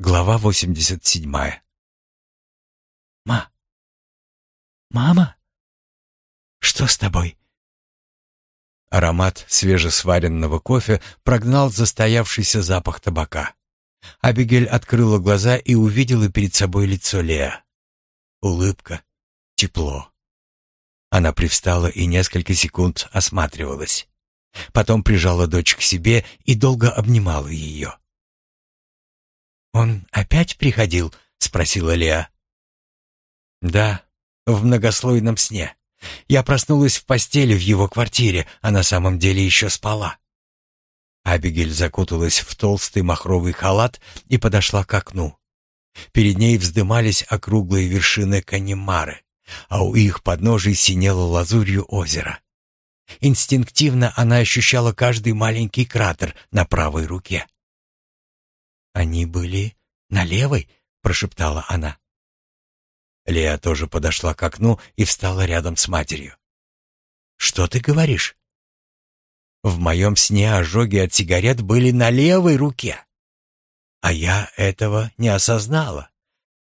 Глава 87. «Ма! Мама! Что с тобой?» Аромат свежесваренного кофе прогнал застоявшийся запах табака. Абигель открыла глаза и увидела перед собой лицо Леа. Улыбка, тепло. Она привстала и несколько секунд осматривалась. Потом прижала дочь к себе и долго обнимала ее. «Он опять приходил?» — спросила Леа. «Да, в многослойном сне. Я проснулась в постели в его квартире, а на самом деле еще спала». Абигель закуталась в толстый махровый халат и подошла к окну. Перед ней вздымались округлые вершины Канемары, а у их подножий синело лазурью озеро. Инстинктивно она ощущала каждый маленький кратер на правой руке. «Они были на левой?» — прошептала она. Леа тоже подошла к окну и встала рядом с матерью. «Что ты говоришь?» «В моем сне ожоги от сигарет были на левой руке. А я этого не осознала.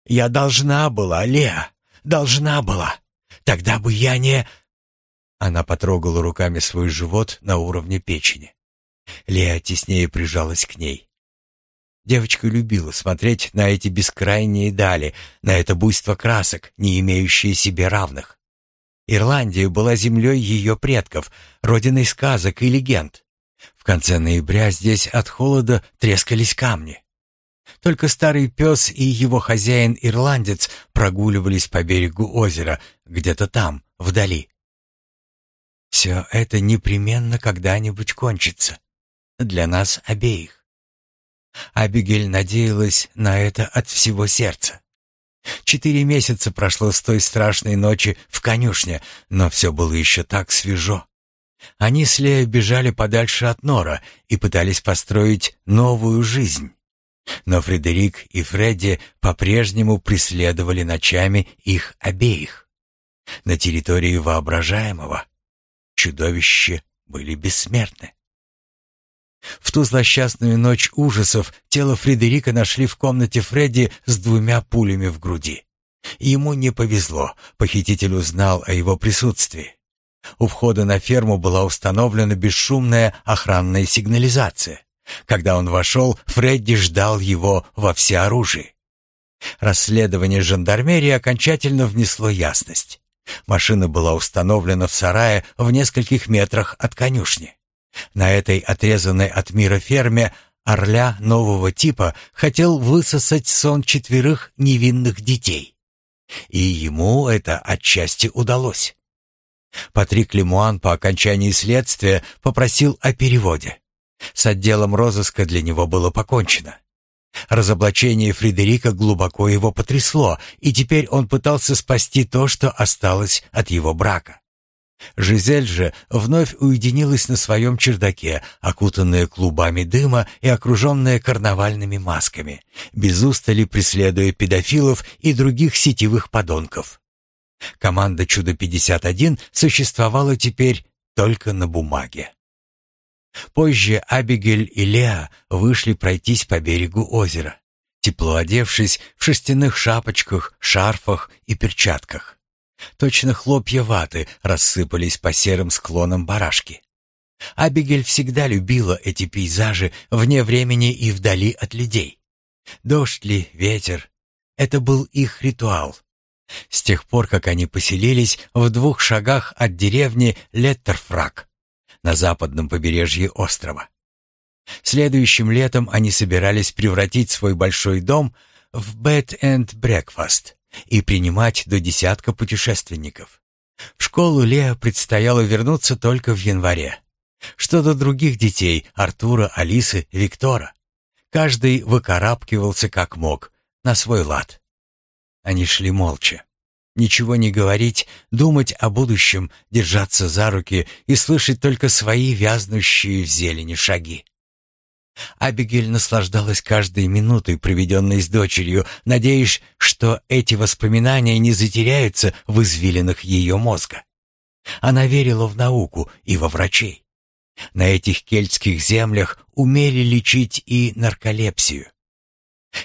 Я должна была, Леа, должна была. Тогда бы я не...» Она потрогала руками свой живот на уровне печени. Леа теснее прижалась к ней. Девочка любила смотреть на эти бескрайние дали, на это буйство красок, не имеющие себе равных. Ирландия была землей ее предков, родиной сказок и легенд. В конце ноября здесь от холода трескались камни. Только старый пес и его хозяин-ирландец прогуливались по берегу озера, где-то там, вдали. Все это непременно когда-нибудь кончится. Для нас обеих. Абигель надеялась на это от всего сердца. Четыре месяца прошло с той страшной ночи в конюшне, но все было еще так свежо. Они с Лео бежали подальше от Нора и пытались построить новую жизнь. Но Фредерик и Фредди по-прежнему преследовали ночами их обеих. На территории воображаемого чудовища были бессмертны. Ту злосчастную ночь ужасов тело Фредерика нашли в комнате Фредди с двумя пулями в груди. Ему не повезло, похититель узнал о его присутствии. У входа на ферму была установлена бесшумная охранная сигнализация. Когда он вошел, Фредди ждал его во всеоружии. Расследование жандармерии окончательно внесло ясность. Машина была установлена в сарае в нескольких метрах от конюшни. На этой отрезанной от мира ферме орля нового типа хотел высосать сон четверых невинных детей. И ему это отчасти удалось. Патрик Лемуан по окончании следствия попросил о переводе. С отделом розыска для него было покончено. Разоблачение Фредерика глубоко его потрясло, и теперь он пытался спасти то, что осталось от его брака. Жизель же вновь уединилась на своем чердаке, окутанная клубами дыма и окруженная карнавальными масками, без устали преследуя педофилов и других сетевых подонков. Команда «Чудо-51» существовала теперь только на бумаге. Позже Абигель и Леа вышли пройтись по берегу озера, тепло одевшись в шерстяных шапочках, шарфах и перчатках. Точно хлопья ваты рассыпались по серым склонам барашки. Абигель всегда любила эти пейзажи вне времени и вдали от людей. Дождь ли, ветер — это был их ритуал. С тех пор, как они поселились в двух шагах от деревни Леттерфрак на западном побережье острова. Следующим летом они собирались превратить свой большой дом в bed and breakfast и принимать до десятка путешественников. В школу Лео предстояло вернуться только в январе. Что до других детей, Артура, Алисы, Виктора. Каждый выкарабкивался как мог, на свой лад. Они шли молча. Ничего не говорить, думать о будущем, держаться за руки и слышать только свои вязнущие в зелени шаги. Абигель наслаждалась каждой минутой, проведенной с дочерью, надеясь, что эти воспоминания не затеряются в извилинах ее мозга. Она верила в науку и во врачей. На этих кельтских землях умели лечить и нарколепсию.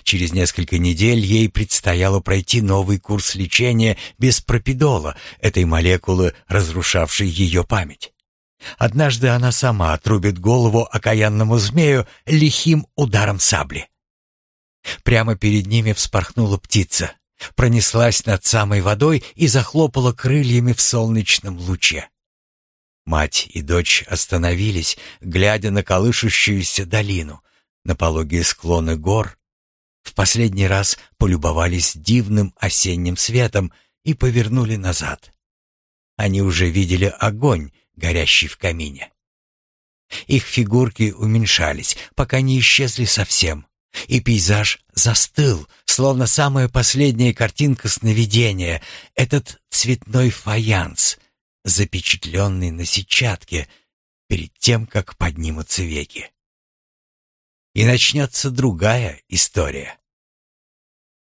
Через несколько недель ей предстояло пройти новый курс лечения без пропидола, этой молекулы, разрушавшей ее память. Однажды она сама отрубит голову окаянному змею лихим ударом сабли. Прямо перед ними вспорхнула птица, пронеслась над самой водой и захлопала крыльями в солнечном луче. Мать и дочь остановились, глядя на колышущуюся долину, на пологие склоны гор, в последний раз полюбовались дивным осенним светом и повернули назад. Они уже видели огонь, горящий в камине. Их фигурки уменьшались, пока не исчезли совсем, и пейзаж застыл, словно самая последняя картинка сновидения, этот цветной фаянс, запечатленный на сетчатке перед тем, как поднимутся веки и начнется другая история.